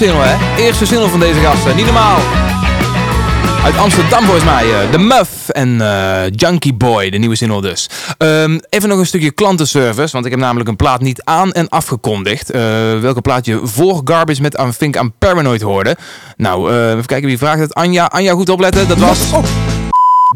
Hè? Eerste single van deze gasten. Niet normaal. Uit Amsterdam volgens mij. The Muff en uh, Junkie Boy, de nieuwe single dus. Um, even nog een stukje klantenservice, want ik heb namelijk een plaat niet aan en afgekondigd. Uh, welke plaat je voor Garbage met I Think I'm Paranoid hoorde. Nou, even kijken wie vraagt het. Anja, Anja goed opletten. Dat was... Oh.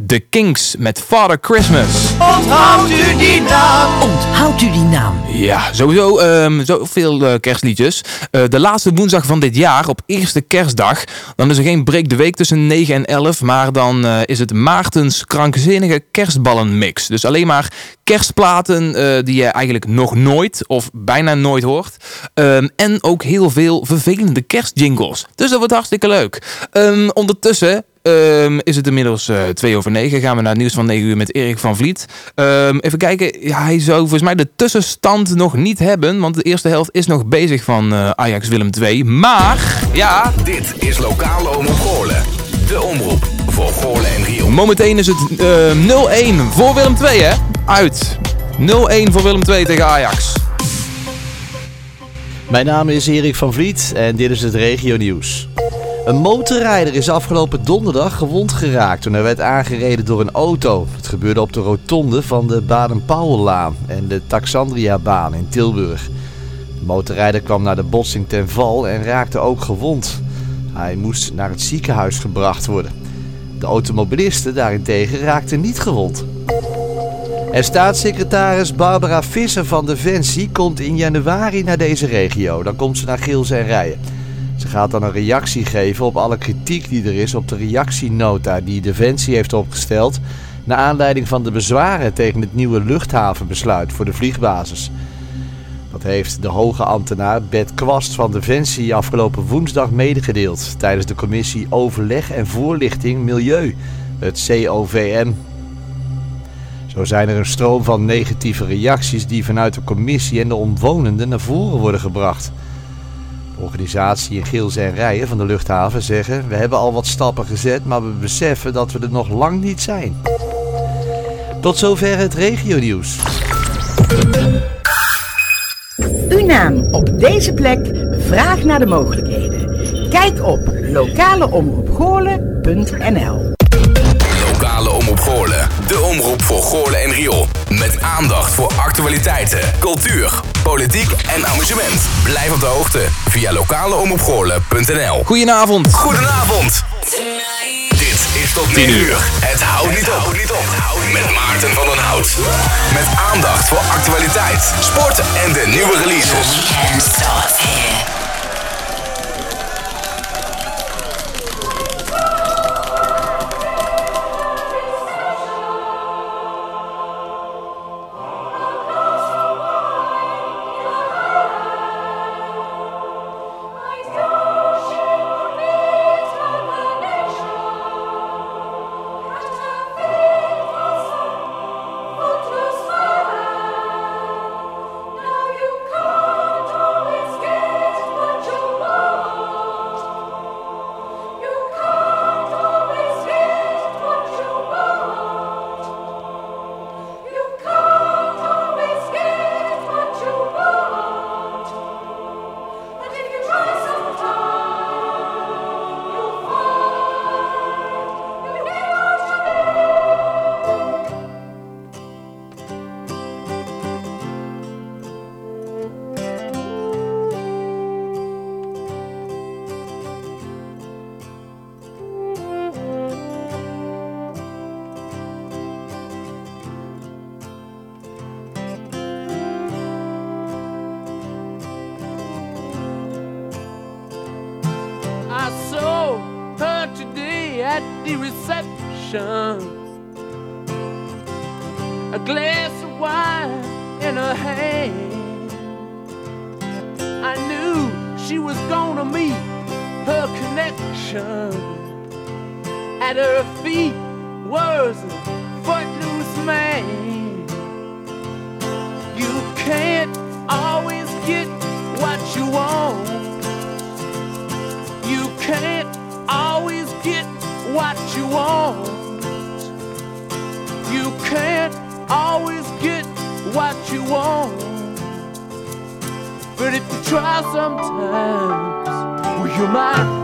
The Kings met Father Christmas. Onthoudt u die naam? Onthoudt u die naam? Ja, sowieso um, zoveel uh, kerstliedjes. Uh, de laatste woensdag van dit jaar, op eerste kerstdag, dan is er geen break de week tussen 9 en 11, maar dan uh, is het Maartens krankzinnige kerstballenmix. Dus alleen maar kerstplaten die je eigenlijk nog nooit of bijna nooit hoort. Um, en ook heel veel vervelende kerstjingles. Dus dat wordt hartstikke leuk. Um, ondertussen Um, is het inmiddels uh, twee over negen. Gaan we naar het nieuws van 9 uur met Erik van Vliet. Um, even kijken. Ja, hij zou volgens mij de tussenstand nog niet hebben. Want de eerste helft is nog bezig van uh, Ajax Willem 2. Maar, ja... Dit is Lokale Omroep Goorlen. De omroep voor Goorlen en Rio. Momenteel is het uh, 0-1 voor Willem 2, hè? Uit. 0-1 voor Willem 2 tegen Ajax. Mijn naam is Erik van Vliet en dit is het regio nieuws. Een motorrijder is afgelopen donderdag gewond geraakt toen hij werd aangereden door een auto. Het gebeurde op de rotonde van de Baden-Powellaan en de Taxandria-baan in Tilburg. De motorrijder kwam naar de botsing ten val en raakte ook gewond. Hij moest naar het ziekenhuis gebracht worden. De automobilisten daarentegen raakten niet gewond. En staatssecretaris Barbara Visser van Defensie komt in januari naar deze regio. Dan komt ze naar Gilze en Rijen. Ze gaat dan een reactie geven op alle kritiek die er is op de reactienota die Defensie heeft opgesteld. Naar aanleiding van de bezwaren tegen het nieuwe luchthavenbesluit voor de vliegbasis. Dat heeft de hoge ambtenaar Bert Kwast van Defensie afgelopen woensdag medegedeeld tijdens de commissie Overleg en Voorlichting Milieu, het COVM. Zo zijn er een stroom van negatieve reacties die vanuit de commissie en de omwonenden naar voren worden gebracht. Organisatie in Geels en Rijen van de luchthaven zeggen... we hebben al wat stappen gezet, maar we beseffen dat we er nog lang niet zijn. Tot zover het regionieuws. Uw naam op deze plek, vraag naar de mogelijkheden. Kijk op lokaleomroepgoorlen.nl Lokale Omroep Goorlen, de omroep voor Goorlen en Riool. Met aandacht voor actualiteiten, cultuur, politiek en amusement. Blijf op de hoogte via lokaleomroepgoorlen.nl Goedenavond. Goedenavond. Dit is tot 10 uur. Het houdt niet op. Met Maarten van den Hout. Met aandacht voor actualiteit, sport en de nieuwe releases.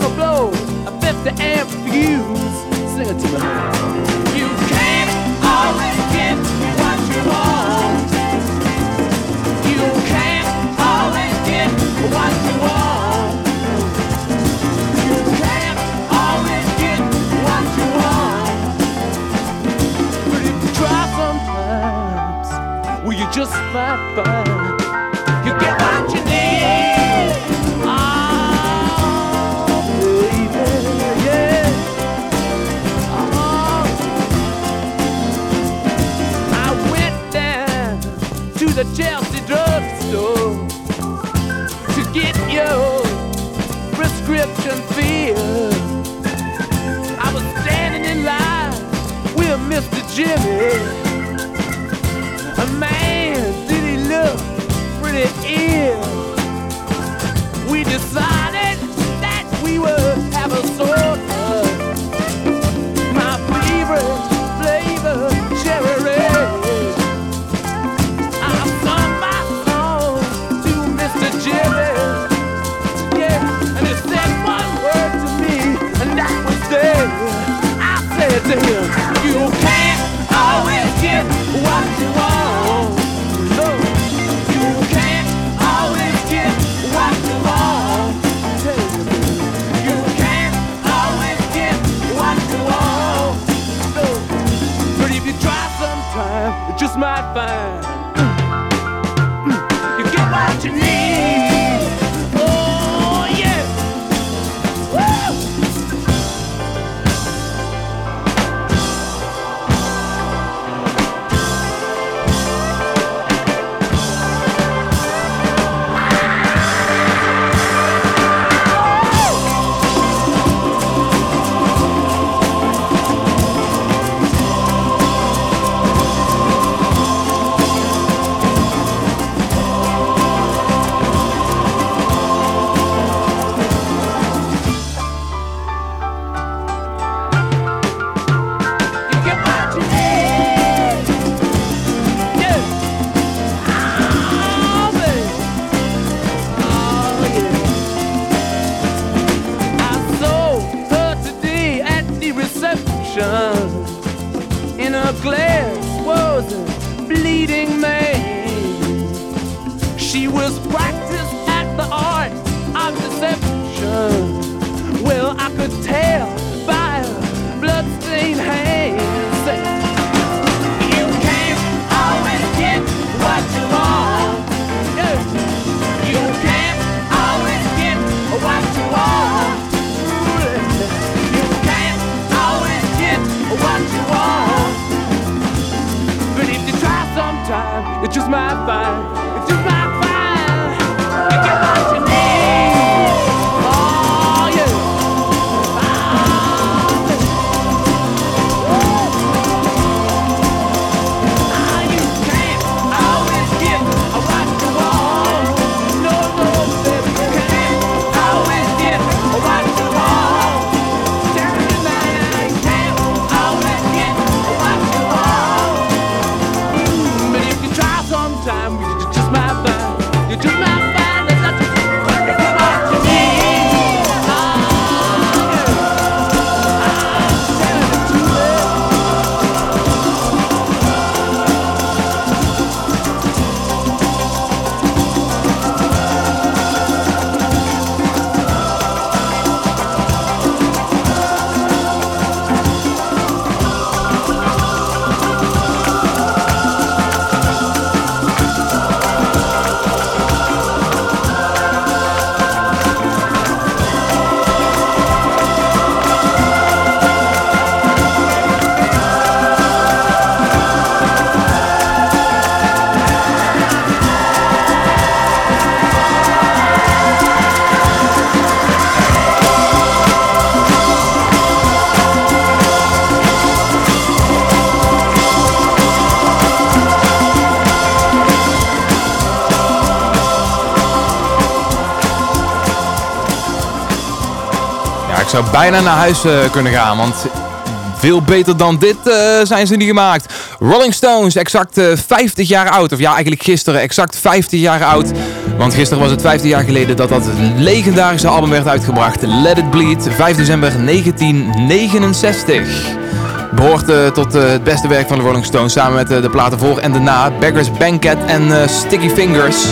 gonna blow a 50 amp fuse. Sing it to me. You can't always get what you want. You can't always get what you want. You can't always get what you want. But if you try sometimes, Will you just might find. Egyptian. I was standing in line with Mr. Jimmy. Bijna naar huis eh, kunnen gaan, want veel beter dan dit eh, zijn ze niet gemaakt. Rolling Stones, exact eh, 50 jaar oud. Of ja, eigenlijk gisteren exact 50 jaar oud. Want gisteren was het 15 jaar geleden dat dat legendarische album werd uitgebracht. Let It Bleed, 5 december 1969. Behoort eh, tot eh, het beste werk van de Rolling Stones samen met eh, de platen voor en daarna. Beggars Banquet en eh, Sticky Fingers.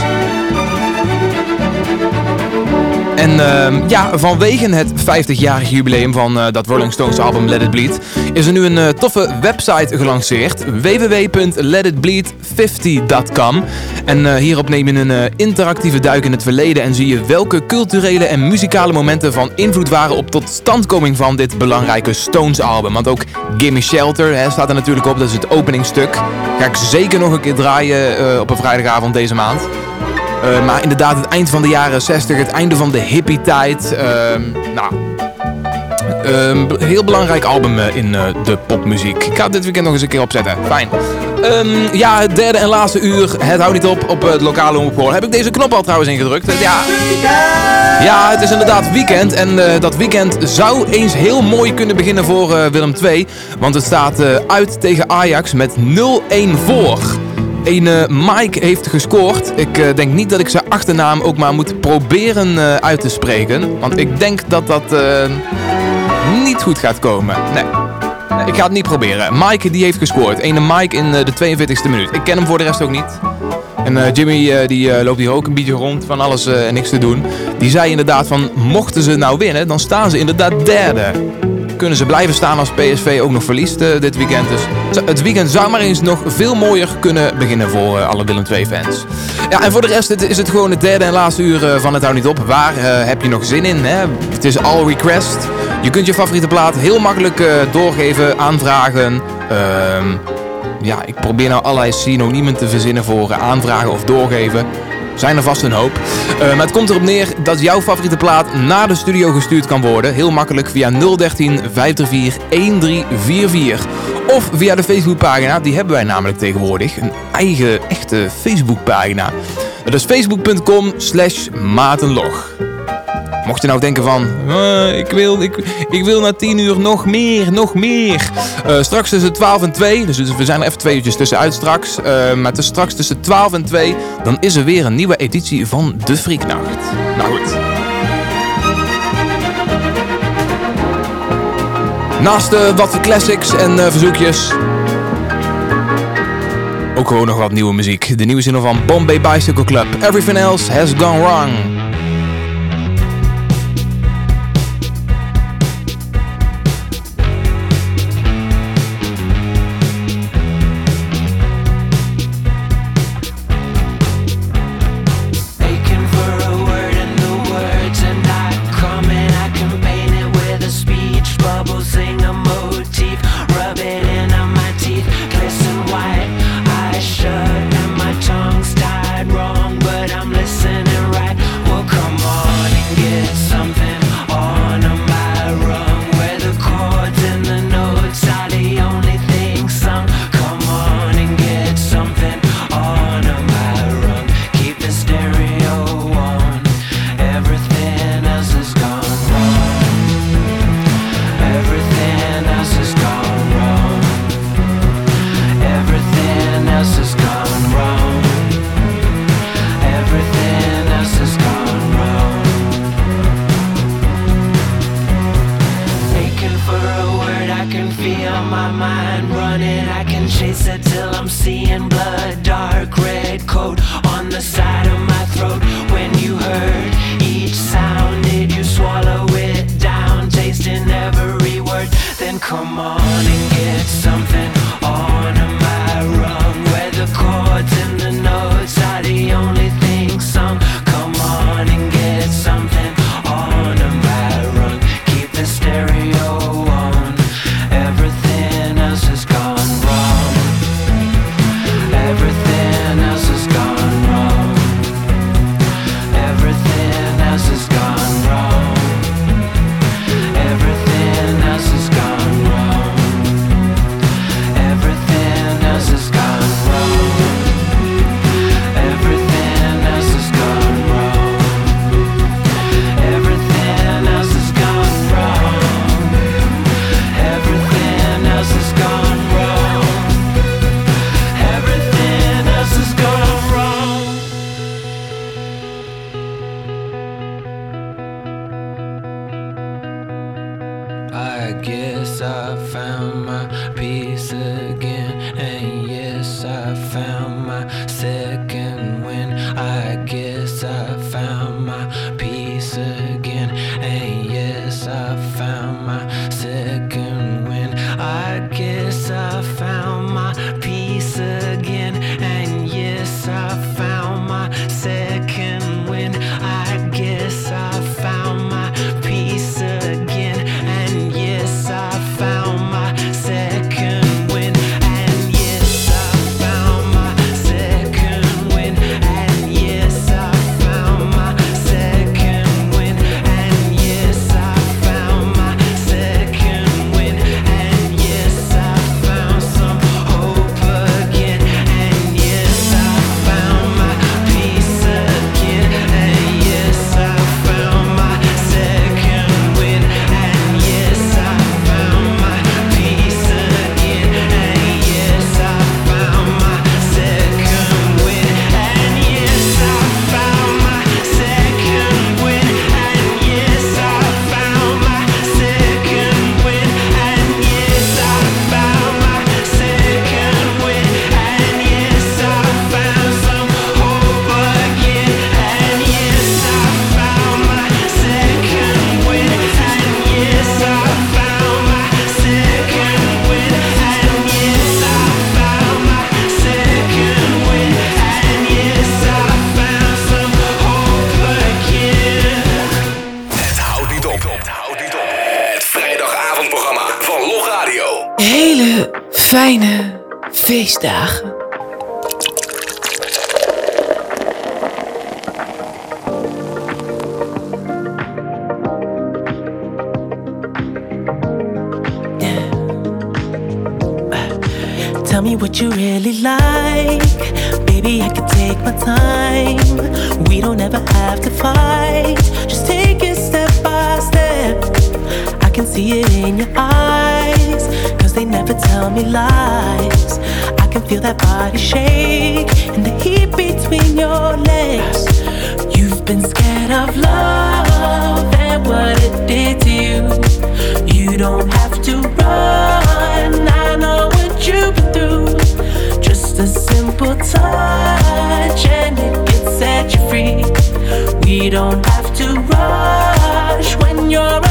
En ehm, ja, vanwege het 50-jarig jubileum van eh, dat Rolling Stones album Let It Bleed, is er nu een eh, toffe website gelanceerd. www.letitbleed50.com En eh, hierop neem je een interactieve duik in het verleden en zie je welke culturele en muzikale momenten van invloed waren op totstandkoming van dit belangrijke Stones album. Want ook Gimme Shelter hè, staat er natuurlijk op, dat is het openingstuk. Ga ik zeker nog een keer draaien op een vrijdagavond deze maand. Uh, maar inderdaad, het eind van de jaren 60, het einde van de hippie-tijd. ehm, nou, een heel belangrijk album eh, in eh, de popmuziek. Ik ga dit weekend nog eens een keer opzetten. Fijn. Ehm, ja, het derde en laatste uur. Het houdt niet op op eh, het lokale omroep. Heb ik deze knop al trouwens ingedrukt? Eh, Ja. Ja, het is inderdaad weekend. En eh, dat weekend zou eens heel mooi kunnen beginnen voor eh, Willem II. Want het staat eh, uit tegen Ajax met 0-1 voor. Een eh, Mike heeft gescoord. Ik eh, denk niet dat ik zijn achternaam ook maar moet proberen eh, uit te spreken. Want ik denk dat dat niet goed gaat komen. Nee. Ik ga het niet proberen. Mike die heeft gescoord. Ene Mike in de 42e minuut. Ik ken hem voor de rest ook niet. En Jimmy die loopt hier ook een beetje rond van alles en niks te doen. Die zei inderdaad van mochten ze nou winnen, dan staan ze inderdaad derde. Kunnen ze blijven staan als PSV ook nog verliest eh, dit weekend. Dus het weekend zou maar eens nog veel mooier kunnen beginnen voor eh, alle Willem II fans. Ja, en voor de rest is het gewoon het derde en laatste uur eh, van het Hou Niet Op. Waar heb je nog zin in? Hè? Het is all request. Je kunt je favoriete plaat heel makkelijk doorgeven, aanvragen. Ehm, ja, ik probeer nou allerlei synoniemen te verzinnen voor aanvragen of doorgeven. Zijn er vast een hoop. Eh, maar het komt erop neer dat jouw favoriete plaat naar de studio gestuurd kan worden. Heel makkelijk via 013 534 1344. Of via de Facebookpagina. Die hebben wij namelijk tegenwoordig. Een eigen, echte Facebookpagina. Dat is facebook.com slash matenlog. Mocht je nou denken van, "Eh, ik, wil, ik, wil na 10 uur nog meer, nog meer. Eh, straks tussen 12 en 2, dus we zijn er even twee uurtjes tussenuit straks. Eh, maar tussen, straks tussen 12 en 2, dan is er weer een nieuwe editie van De Frieknacht. Nou goed. Naast eh, wat classics en verzoekjes. Ook gewoon nog wat nieuwe muziek. De nieuwe zin van Bombay Bicycle Club. Everything else has gone wrong. We don't have to rush. When you're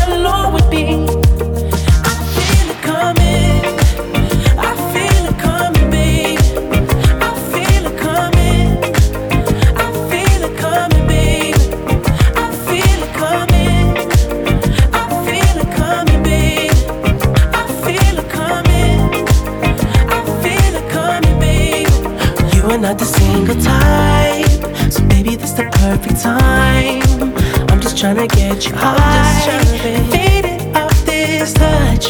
trying to get you high, faded off this touch.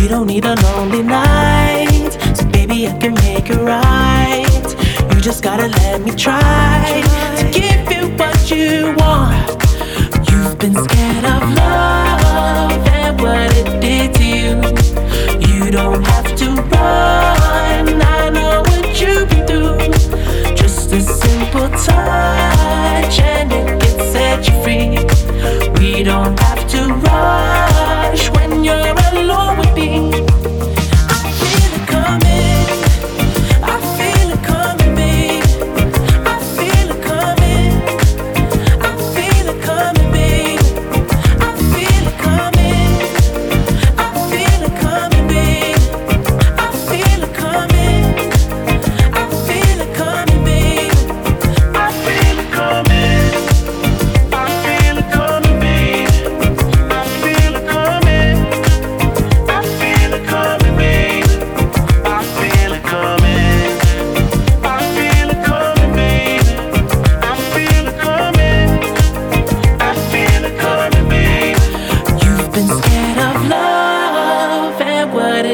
You don't need a lonely night, so baby, I can make it right. You just gotta let me try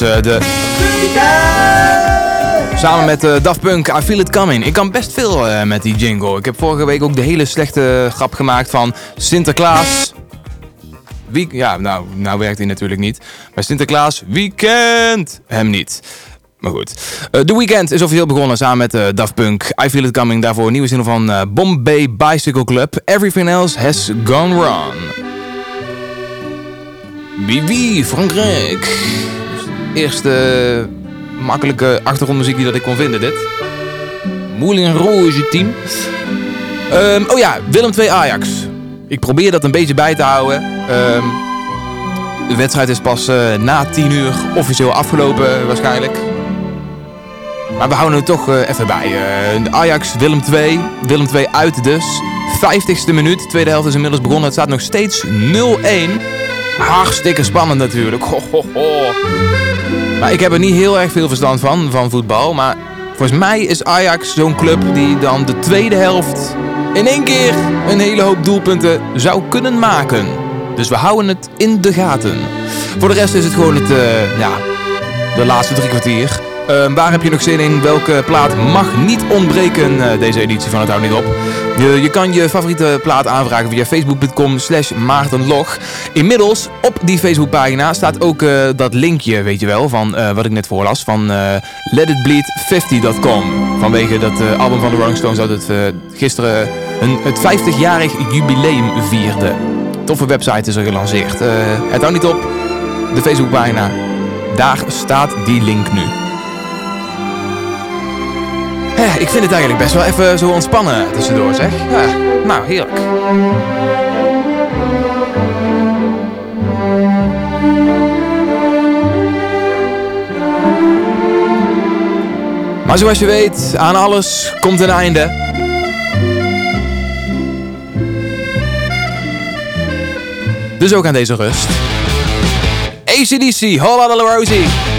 was eh. Samen met eh, Daft Punk, I Feel It Coming. Ik kan best veel eh, met die jingle. Ik heb vorige week ook de hele slechte grap gemaakt van Sinterklaas. Wie, ja, nou, nou werkt hij natuurlijk niet. Maar Sinterklaas, wie kent hem niet? Maar goed. The Weeknd is officieel begonnen samen met eh, Daft Punk. I Feel It Coming. Daarvoor een nieuwe zin van Bombay Bicycle Club. Everything else has gone wrong. Bibi, Frankrijk. Eerste makkelijke achtergrondmuziek die dat ik kon vinden, dit. Moulin Rouge team. Ehm, oh ja, Willem 2 Ajax. Ik probeer dat een beetje bij te houden. Ehm, de wedstrijd is pas eh, na 10 uur officieel afgelopen waarschijnlijk. Maar we houden het toch eh, even bij. Eh, Ajax, Willem 2. Willem 2 uit dus. 50ste minuut. Tweede helft is inmiddels begonnen. Het staat nog steeds 0-1. Hartstikke spannend natuurlijk. Ho, ho, ho. Maar ik heb er niet heel erg veel verstand van, van voetbal. Maar volgens mij is Ajax zo'n club die dan de tweede helft in één keer een hele hoop doelpunten zou kunnen maken. Dus we houden het in de gaten. Voor de rest is het gewoon het, eh, ja, de laatste drie kwartier. Eh, waar heb je nog zin in? Welke plaat mag niet ontbreken eh, deze editie van Het Houdt Niet Op? Je, je kan je favoriete plaat aanvragen via facebook.com slash maartenlog. Inmiddels op die Facebookpagina staat ook eh, dat linkje, weet je wel, van eh, wat ik net voorlas, van eh letitbleed50.com. Vanwege dat album van de Rolling Stones dat het gisteren een, het 50-jarig jubileum vierde. Toffe website is er gelanceerd. Het houdt niet op, de Facebookpagina. Daar staat die link nu. Ik vind het eigenlijk best wel even zo ontspannen tussendoor, zeg. Ja, nou, heerlijk. Maar zoals je weet, aan alles komt een einde. Dus ook aan deze rust. ACDC, de Rosie.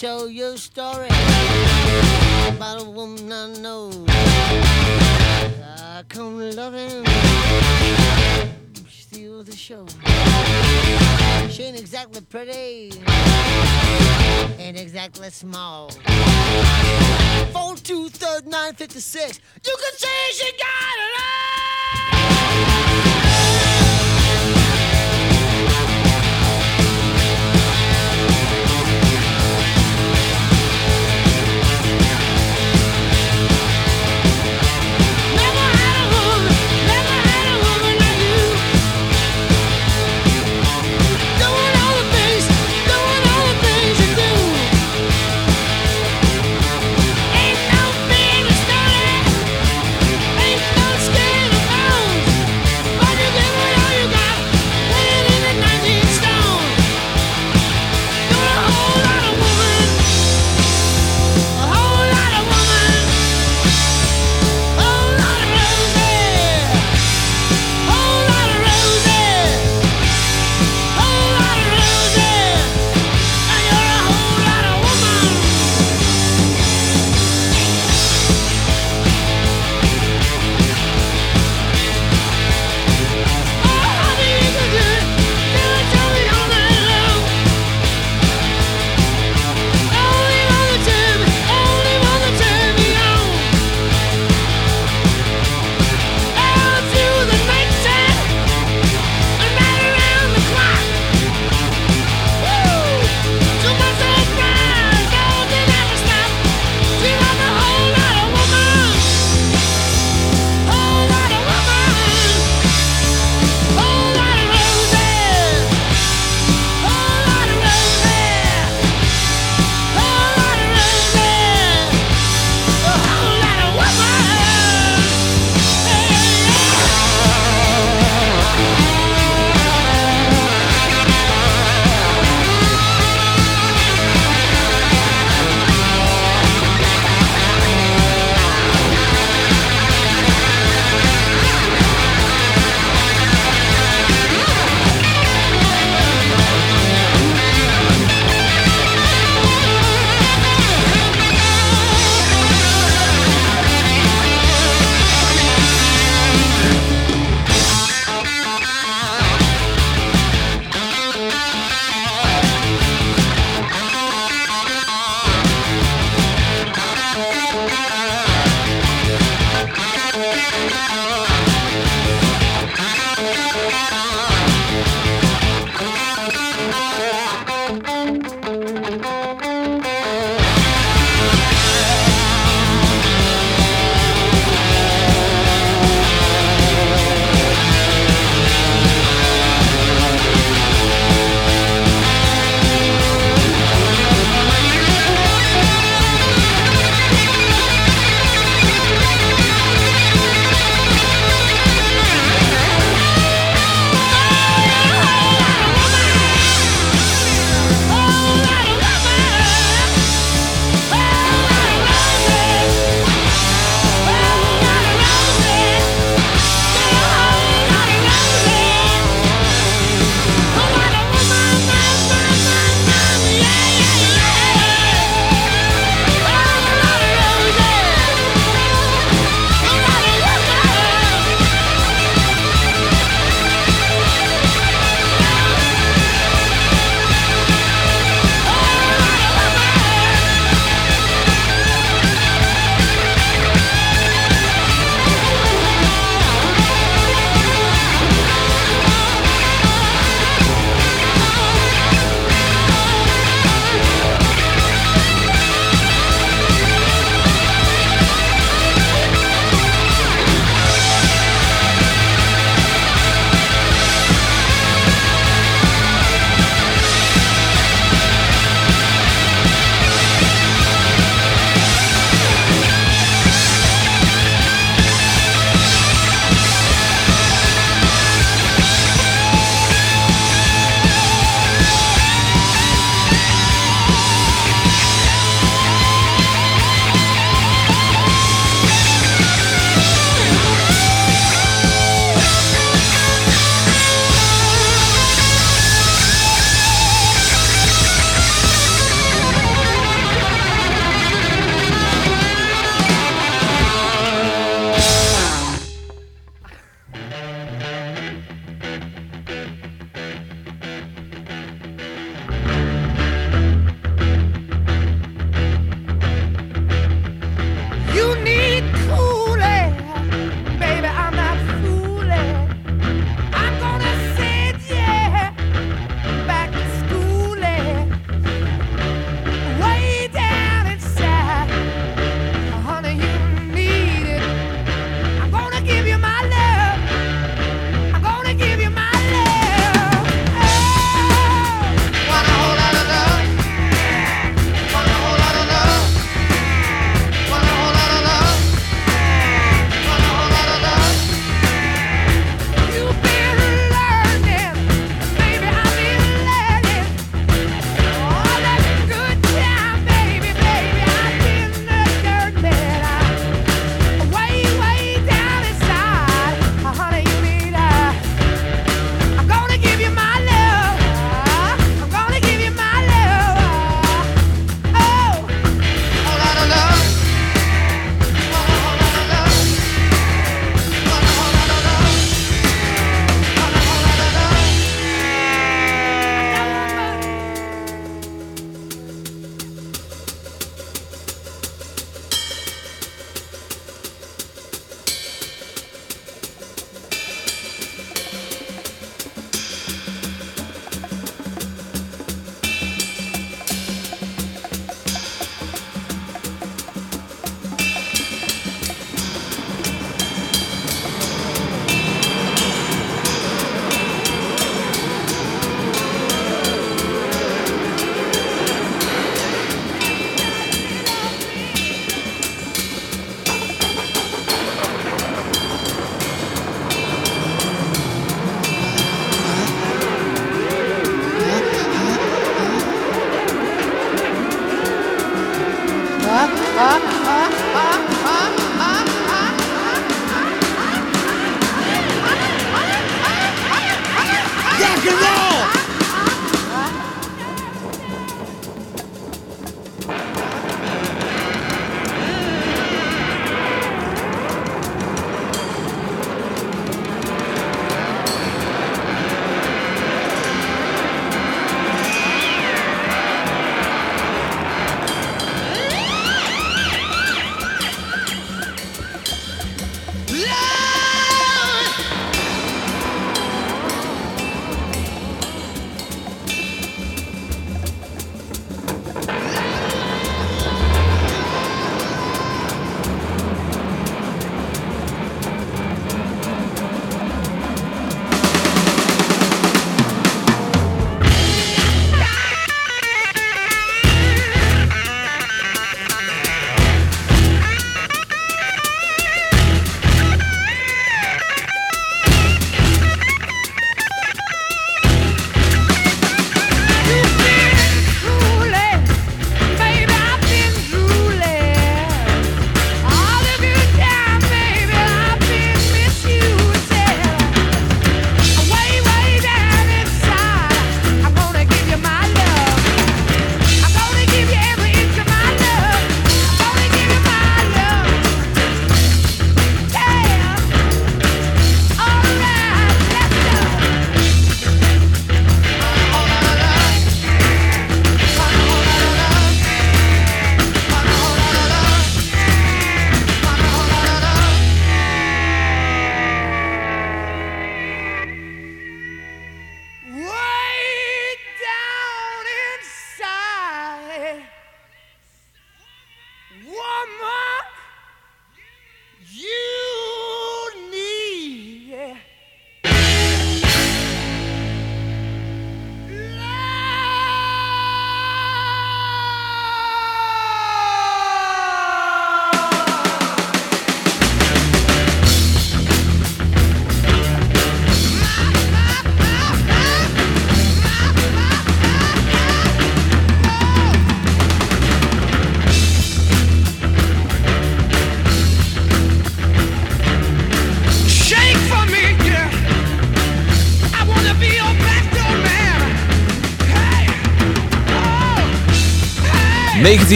Tell you a story about a woman I know. I come loving, steal the show. She ain't exactly pretty, ain't exactly small. Four two third nine fifty six. You can say she got it all.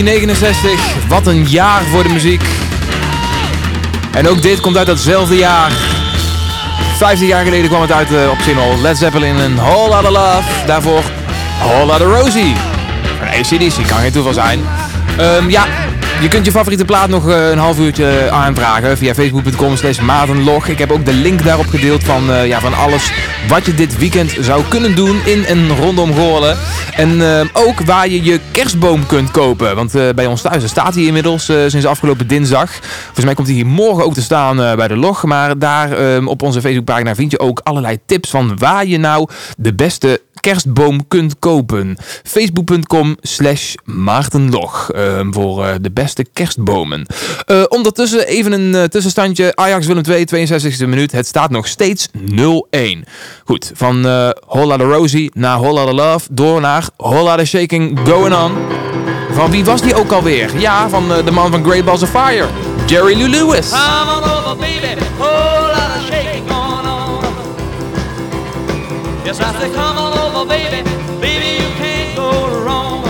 1969, wat een jaar voor de muziek. En ook dit komt uit datzelfde jaar. 15 jaar geleden kwam het uit eh, op single Led Zeppelin en Whole Lotta Love. Daarvoor Whole Lotta Rosie. Van ACDC, kan geen toeval zijn. Ehm, ja, je kunt je favoriete plaat nog eh, een half uurtje aanvragen via facebook.com slash maartenlog. Ik heb ook de link daarop gedeeld van, eh, ja, van alles wat je dit weekend zou kunnen doen in en rondom Goorlen. En eh, ook waar je je kerstboom kunt kopen. Want eh, bij ons thuis staat hij inmiddels eh, sinds afgelopen dinsdag. Volgens mij komt hij hier morgen ook te staan bij de log. Maar daar eh, op onze Facebookpagina vind je ook allerlei tips van waar je nou de beste kerstboom kunt kopen. Facebook.com slash Maartenlog eh, voor eh, de beste kerstbomen. Eh, ondertussen even een eh, tussenstandje. Ajax Willem 2, 62e minuut. Het staat nog steeds 0-1. Goed, van Holla the Rosie naar Holla the Love door naar Holla the Shaking Going On. Van wie was die ook alweer? Ja, van de man van Great Balls of Fire. Jerry Lee Lewis. Come over, baby. Lot shaking going on. Yes, come baby. Baby, you can't go wrong.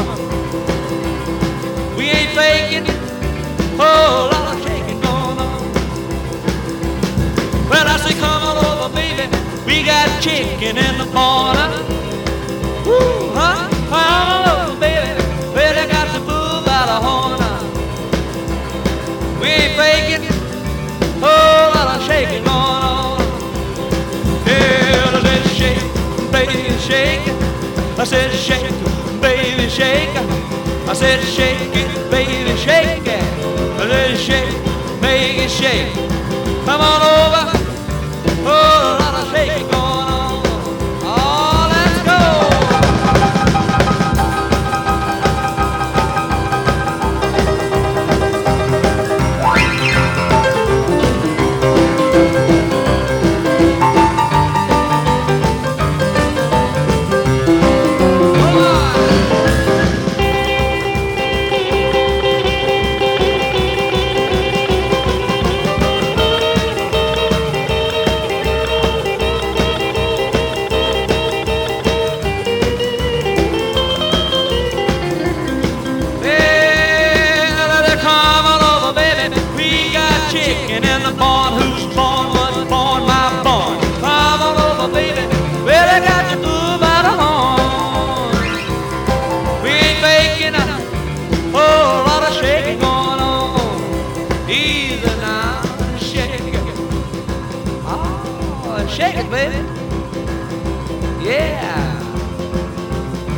We ain't faking. Whole lot of shaking going on. Well, I say, come on over, baby. We got chicken in the corner. Woo, huh? Come on over, baby. Well, I got the bull by the horn. We ain't faking. Oh, of shaking on. Baby, shake. I said shake, it, baby, shake. it. I said shake it, baby, shake it. I said shake, make it shake. Come on over. Oh, Whole lot of shaking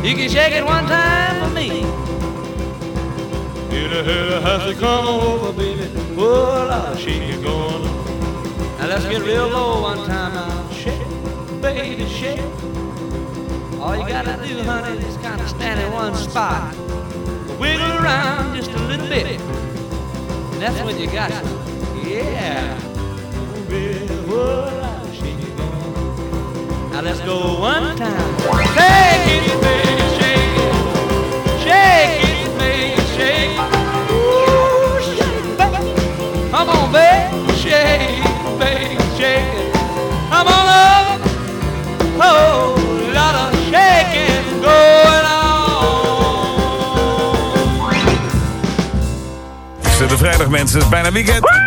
You can shake it one time for me. Hit a has to come over, baby. Oh, Lord, shake it going on. Now let's get real low one time now. Shake, baby, shake. All you gotta do, honey, is kind of stand in one spot. Wiggle around just a little bit. And that's when you got it. Yeah. Oh, baby, Lord, shake it going. Now let's go one time. Shake it, it. Come on up. Oh, lot of shaking going on. Het de vrijdag mensen, het is bijna weekend.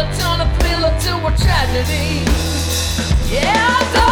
Turn a thriller to a tragedy. Yeah,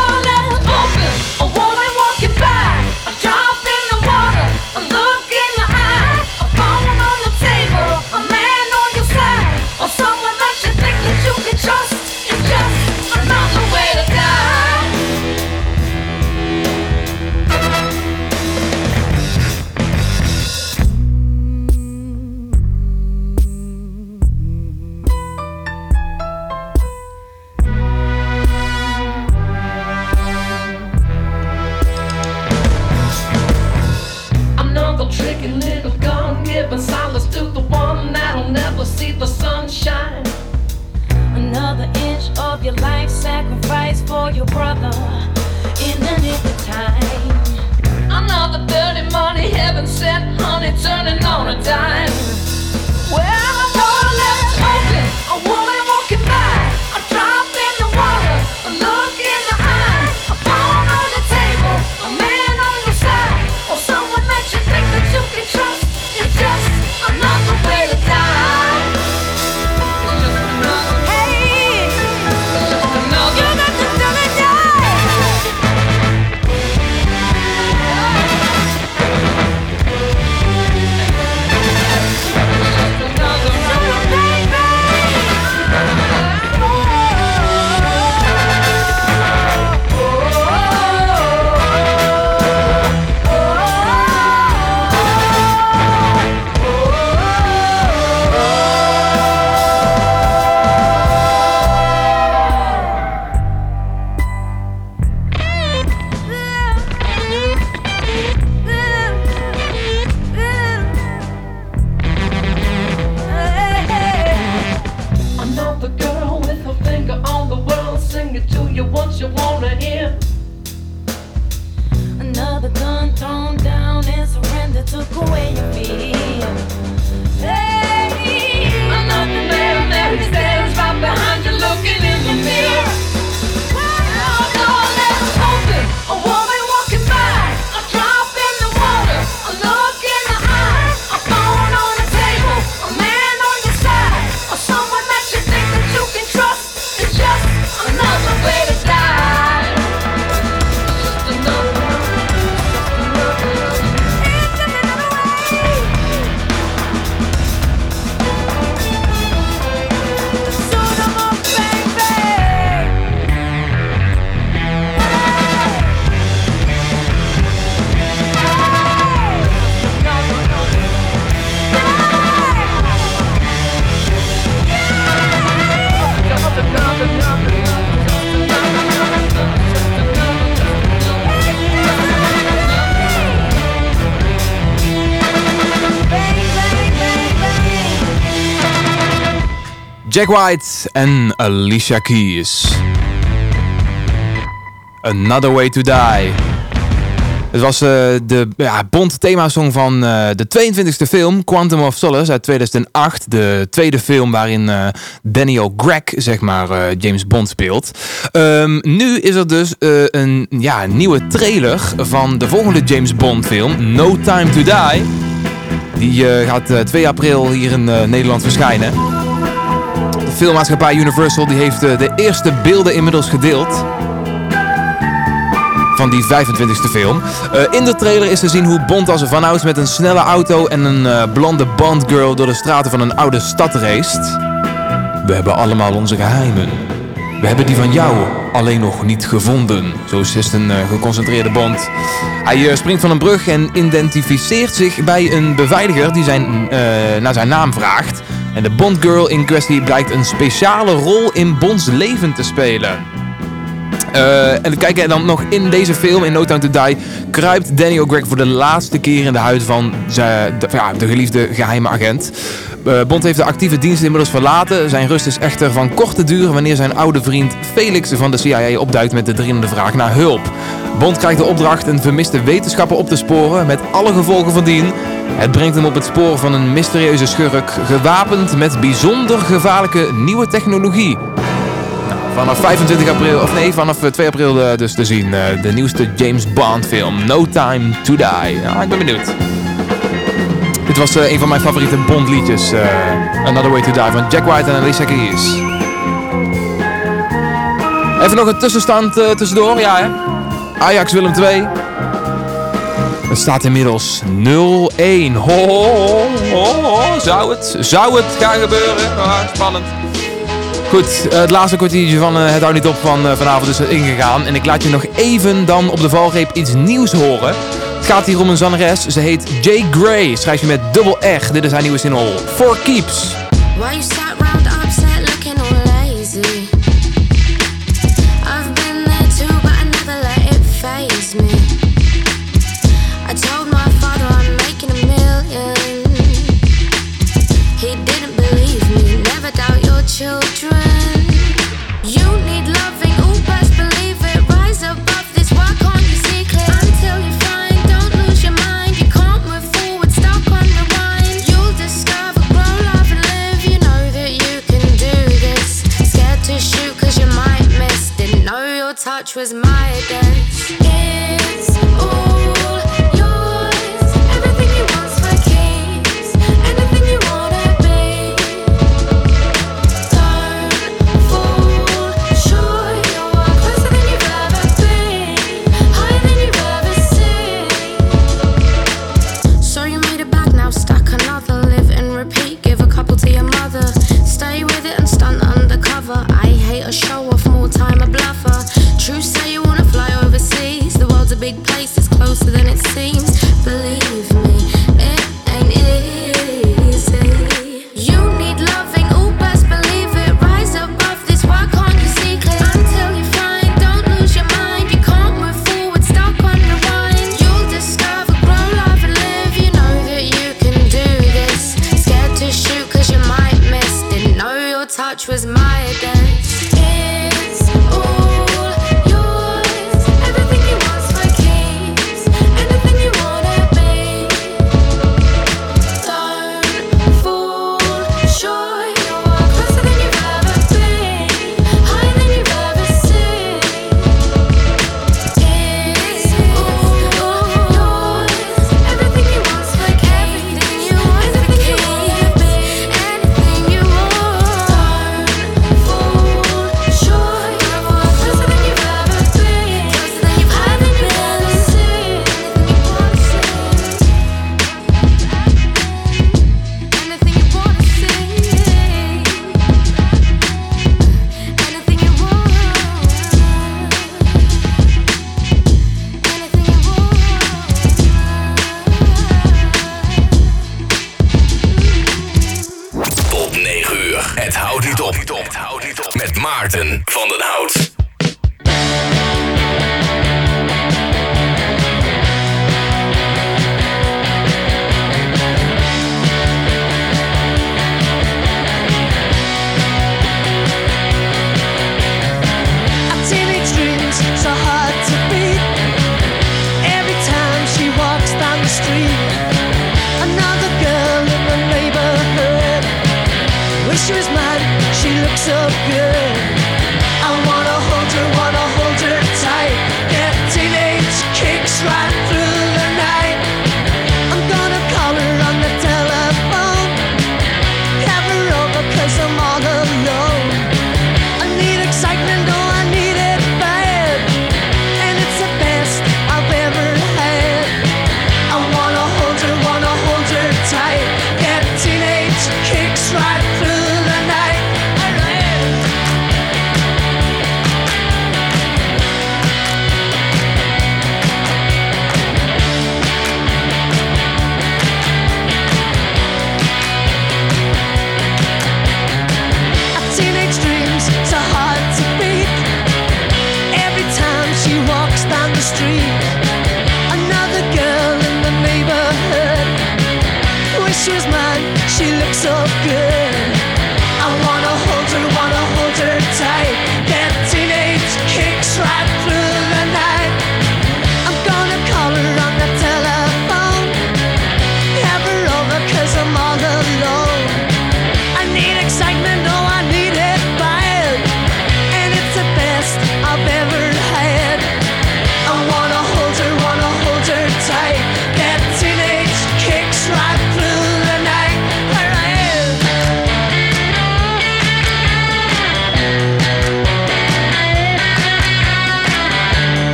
Jack White en Alicia Keys. Another Way to Die. Het was eh, de ja, Bond themasong van eh, de 22e film Quantum of Solace uit 2008. De tweede film waarin eh, Daniel Craig zeg maar James Bond speelt. Ehm, nu is er dus een ja, nieuwe trailer van de volgende James Bond film No Time to Die. Die gaat eh, 2 april hier in Nederland verschijnen. Filmmaatschappij Universal die heeft eh, de eerste beelden inmiddels gedeeld. Van die 25e film. Eh, in de trailer is te zien hoe Bond als een vanouds met een snelle auto en een eh, blonde Bond-girl door de straten van een oude stad race. We hebben allemaal onze geheimen. We hebben die van jou alleen nog niet gevonden. Zo is een geconcentreerde Bond. Hij springt van een brug en identificeert zich bij een beveiliger die zijn, naar zijn naam vraagt. En de Bond-girl in kwestie blijkt een speciale rol in Bonds leven te spelen. Eh, en kijk, en dan nog in deze film, in No Time to Die, kruipt Daniel Craig voor de laatste keer in de huid van de, ja, de geliefde geheime agent. Eh, Bond heeft de actieve dienst inmiddels verlaten. Zijn rust is echter van korte duur wanneer zijn oude vriend Felix van de CIA opduikt met de dringende vraag naar hulp. Bond krijgt de opdracht een vermiste wetenschapper op te sporen met alle gevolgen van dien. Het brengt hem op het spoor van een mysterieuze schurk, gewapend met bijzonder gevaarlijke nieuwe technologie. Nou, vanaf 25 april, of nee, vanaf eh, 2 april eh, dus te zien. eh, de nieuwste James Bond film, No Time to Die. Ja, ik ben benieuwd. Dit was eh, een van mijn favoriete Bond liedjes. Eh, Another Way to Die van Jack White en Alicia Keys. Even nog een tussenstand eh, tussendoor. Ja, hè? Ajax Willem 2. Het staat inmiddels 0-1. Ho, Zou het, zou het gaan gebeuren? Ah, spannend. Goed, het laatste kwartiertje van Het Houdt Niet Op van vanavond is ingegaan. En ik laat je nog even dan op de valreep iets nieuws horen. Cathy Roman zangeres. Ze heet Jay Gray. Schrijf je met dubbel echt. Dit is haar nieuwe single. Four Keeps. Why you sat round upside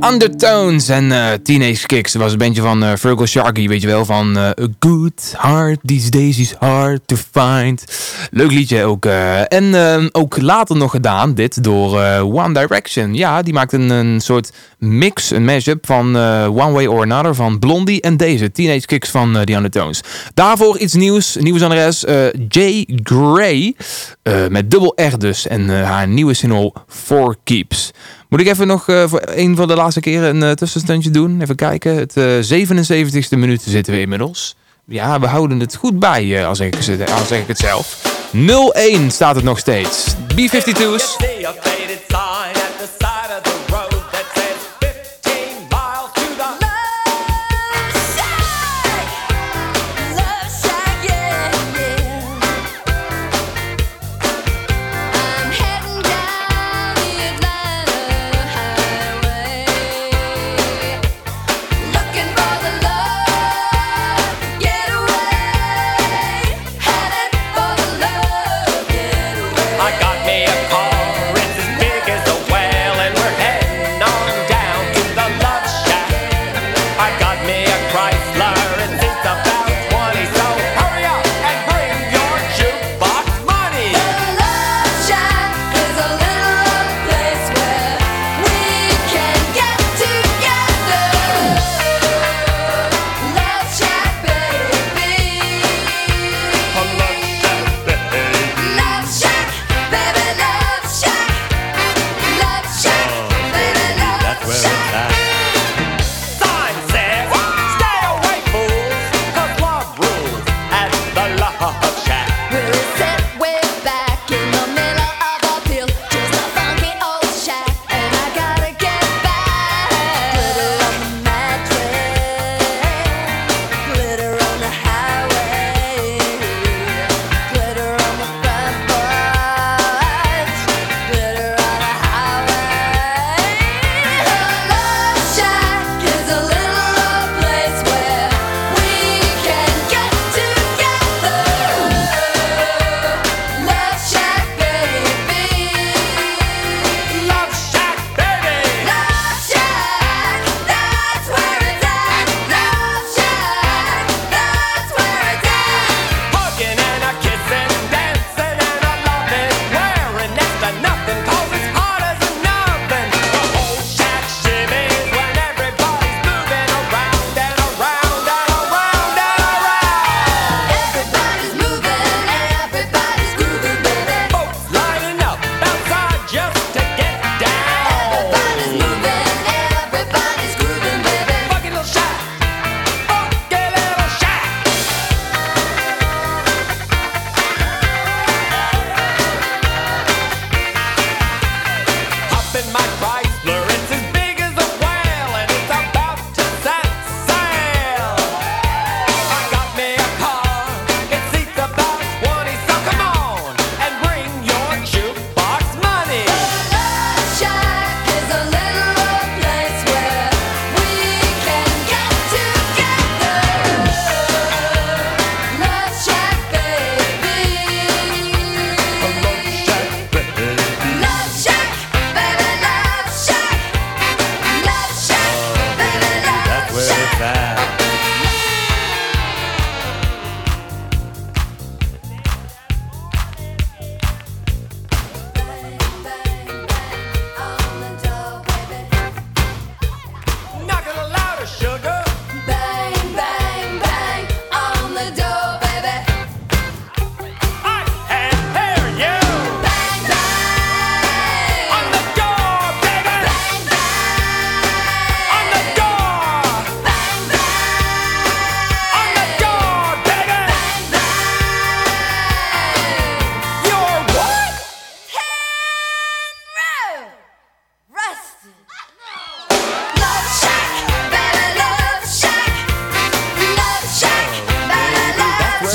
Undertones en eh, Teenage Kicks. Dat was een bandje van eh Virgil Sharkey, weet je wel. Van eh, A Good Heart These Days is Hard to Find. Leuk liedje ook. en ook later nog gedaan, dit, door One Direction. Ja, die maakt een, een soort mix, een mashup van One Way or Another van Blondie en deze. Teenage Kicks van The Undertones. Daarvoor iets nieuws. Eh Jay Gray. met dubbel R dus. En haar nieuwe single Four Keeps. Moet ik even nog eh, voor een van de laatste keren een eh, tussenstandje doen? Even kijken. Het eh 77ste minuut zitten we inmiddels. Ja, we houden het goed bij, als, ik, als ik het zelf. 0-1 staat het nog steeds. B-52's.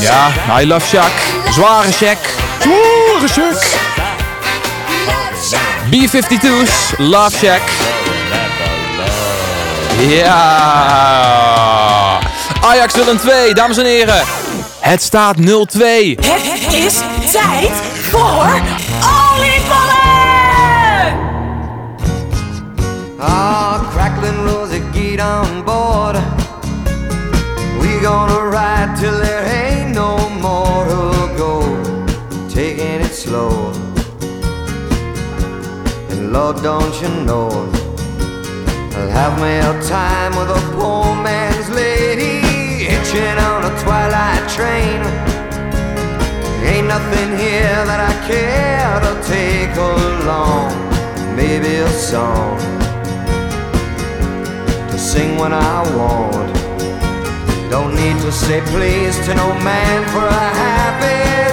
Ja, I love Shaq. Zware check. Zware check. B-52's, Love Shack. Ja. Ajax Willem 2, dames en heren. Het staat 0-2. Het is tijd voor oliebollen! Oh, crap. feet on board. We gonna ride till Lord, don't you know, I'll have me a time with a poor man's lady hitching on a twilight train. Ain't nothing here that I care to take along. Maybe a song to sing when I want. Don't need to say please to no man for a happy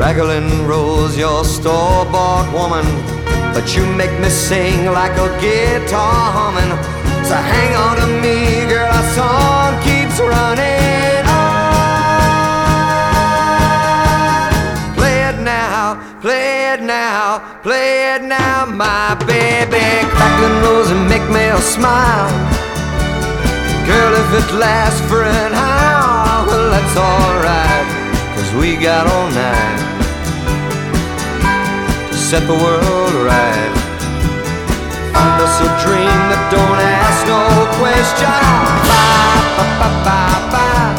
Crackling rose, your store-bought woman. But you make me sing like a guitar humming. So hang on to me, girl, our song keeps running on. Play it now, play it now, play it now, my baby. Crackling rose and make me smile. Girl, if it lasts for an hour, well, that's alright. Cause we got all night set the world right. Find us a dream that don't ask no question. Bye, bye, bye, bye.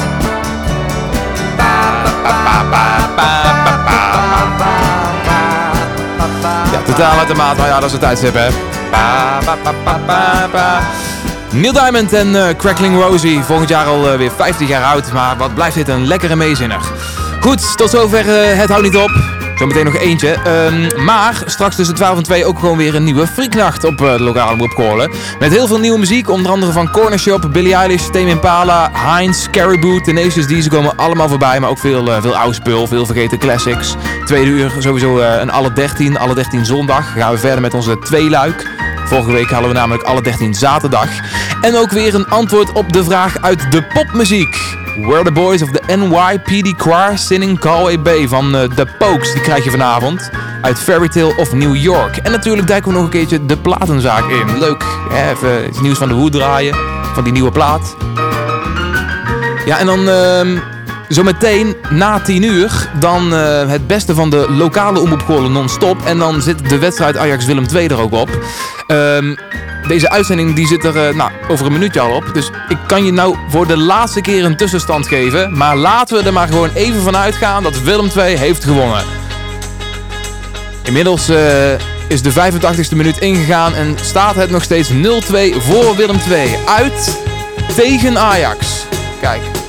Ja, totaal uit de maat, maar ja, dat is een tijdstip, hè. Neil Diamond en uh, Crackling Rosie, volgend jaar al uh, weer 50 jaar oud, maar wat blijft dit een lekkere meezinner. Goed, tot zover uh, Het Houdt Niet Op. Zometeen nog eentje. Ehm, maar straks tussen 12 en 2 ook gewoon weer een nieuwe Freaknacht op eh, de lokale Koorlen. Met heel veel nieuwe muziek. Onder andere van Corner Shop, Billie Eilish, Tame Impala, Heinz, Caribou, Tenacious D. Ze komen allemaal voorbij. Maar ook veel, eh, veel oud spul, veel vergeten classics. Tweede uur sowieso eh, een alle 13. Alle 13 zondag. Gaan we verder met onze tweeluik. Vorige week hadden we namelijk alle 13 zaterdag. En ook weer een antwoord op de vraag uit de popmuziek. Where the Boys of the NYPD Choir Singing Galway Bay van eh, The Pokes. Die krijg je vanavond uit Fairy Tale of New York. En natuurlijk duiken we nog een keertje de platenzaak in. Leuk, even iets nieuws van de hoed draaien. Van die nieuwe plaat. Ja, en dan ehm, zometeen na 10 uur dan eh, het beste van de lokale omroepgolen non-stop. En dan zit de wedstrijd Ajax-Willem II er ook op. Ehm, deze uitzending die zit er eh, nou, over een minuutje al op. Dus ik kan je nou voor de laatste keer een tussenstand geven. Maar laten we er maar gewoon even van uitgaan dat Willem II heeft gewonnen. Inmiddels eh, is de 85ste minuut ingegaan en staat het nog steeds 0-2 voor Willem II. Uit tegen Ajax. Kijk.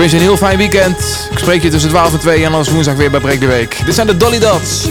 Wens je een heel fijn weekend. Ik spreek je tussen 12 en 2 en als woensdag weer bij Breek de Week. Dit zijn de Dolly Dots.